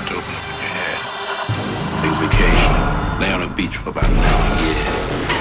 out to open up your head. Big vacation. Lay on a beach for about an hour. Yeah.